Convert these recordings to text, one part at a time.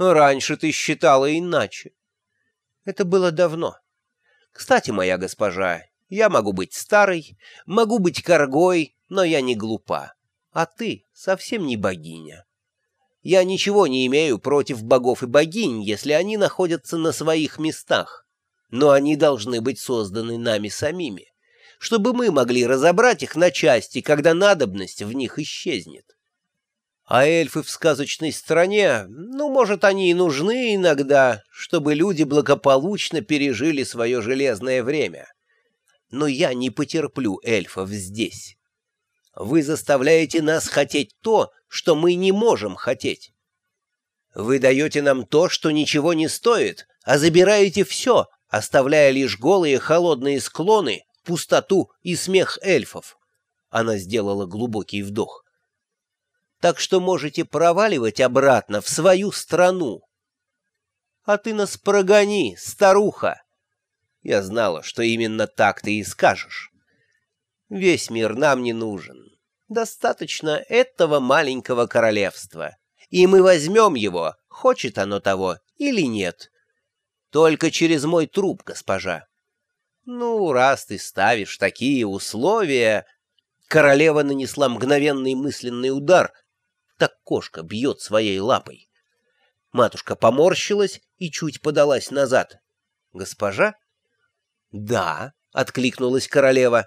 Раньше ты считала иначе. Это было давно. Кстати, моя госпожа, я могу быть старой, могу быть коргой, но я не глупа. А ты совсем не богиня. Я ничего не имею против богов и богинь, если они находятся на своих местах. Но они должны быть созданы нами самими, чтобы мы могли разобрать их на части, когда надобность в них исчезнет. А эльфы в сказочной стране, ну, может, они и нужны иногда, чтобы люди благополучно пережили свое железное время. Но я не потерплю эльфов здесь. Вы заставляете нас хотеть то, что мы не можем хотеть. Вы даете нам то, что ничего не стоит, а забираете все, оставляя лишь голые холодные склоны, пустоту и смех эльфов. Она сделала глубокий вдох так что можете проваливать обратно в свою страну. А ты нас прогони, старуха. Я знала, что именно так ты и скажешь. Весь мир нам не нужен. Достаточно этого маленького королевства. И мы возьмем его, хочет оно того или нет. Только через мой труп, госпожа. Ну, раз ты ставишь такие условия... Королева нанесла мгновенный мысленный удар, так кошка бьет своей лапой. Матушка поморщилась и чуть подалась назад. «Госпожа?» «Да», — откликнулась королева.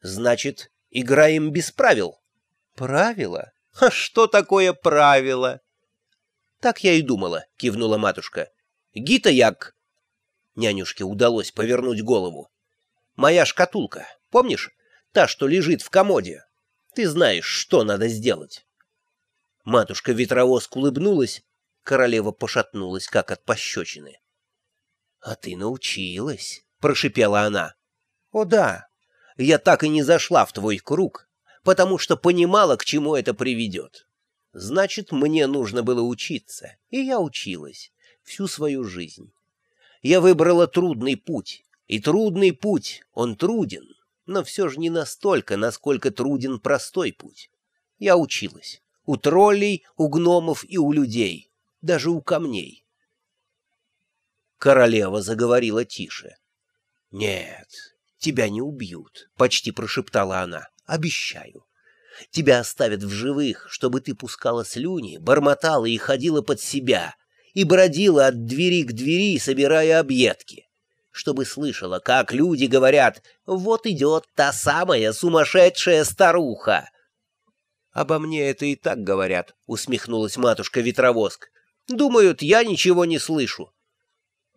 «Значит, играем без правил». «Правила? А что такое правило?» «Так я и думала», — кивнула матушка. «Гита як...» Нянюшке удалось повернуть голову. «Моя шкатулка, помнишь? Та, что лежит в комоде. Ты знаешь, что надо сделать». Матушка-ветровоз улыбнулась, королева пошатнулась, как от пощечины. — А ты научилась, — прошипела она. — О да, я так и не зашла в твой круг, потому что понимала, к чему это приведет. Значит, мне нужно было учиться, и я училась всю свою жизнь. Я выбрала трудный путь, и трудный путь, он труден, но все же не настолько, насколько труден простой путь. Я училась у троллей, у гномов и у людей, даже у камней. Королева заговорила тише. «Нет, тебя не убьют», — почти прошептала она. «Обещаю. Тебя оставят в живых, чтобы ты пускала слюни, бормотала и ходила под себя, и бродила от двери к двери, собирая объедки, чтобы слышала, как люди говорят «Вот идет та самая сумасшедшая старуха», «Обо мне это и так говорят», — усмехнулась матушка-ветровоск. «Думают, я ничего не слышу».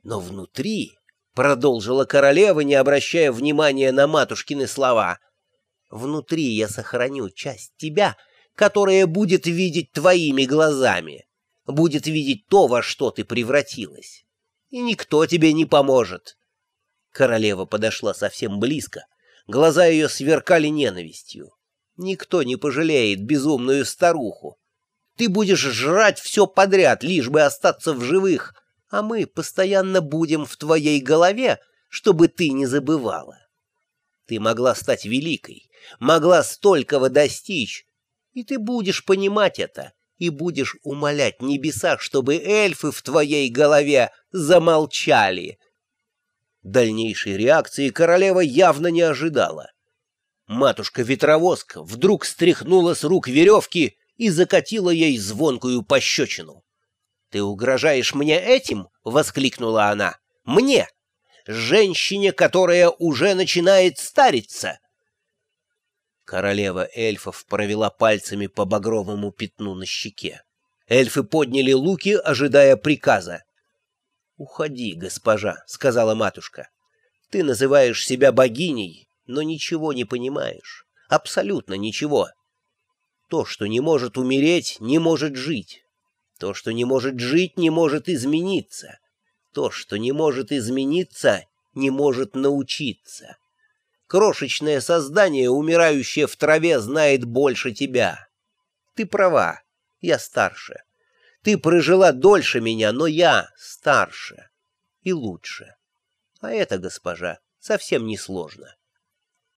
«Но внутри», — продолжила королева, не обращая внимания на матушкины слова, «внутри я сохраню часть тебя, которая будет видеть твоими глазами, будет видеть то, во что ты превратилась. И никто тебе не поможет». Королева подошла совсем близко, глаза ее сверкали ненавистью. Никто не пожалеет безумную старуху. Ты будешь жрать все подряд, лишь бы остаться в живых, а мы постоянно будем в твоей голове, чтобы ты не забывала. Ты могла стать великой, могла столького достичь, и ты будешь понимать это, и будешь умолять небеса, чтобы эльфы в твоей голове замолчали. Дальнейшей реакции королева явно не ожидала. Матушка-ветровозка вдруг стряхнула с рук веревки и закатила ей звонкую пощечину. «Ты угрожаешь мне этим?» — воскликнула она. «Мне! Женщине, которая уже начинает стариться!» Королева эльфов провела пальцами по багровому пятну на щеке. Эльфы подняли луки, ожидая приказа. «Уходи, госпожа», — сказала матушка. «Ты называешь себя богиней, но ничего не понимаешь. Абсолютно ничего. То, что не может умереть, не может жить. То, что не может жить, не может измениться. То, что не может измениться, не может научиться. Крошечное создание, умирающее в траве, знает больше тебя. Ты права, я старше. Ты прожила дольше меня, но я старше и лучше. А это, госпожа, совсем не сложно.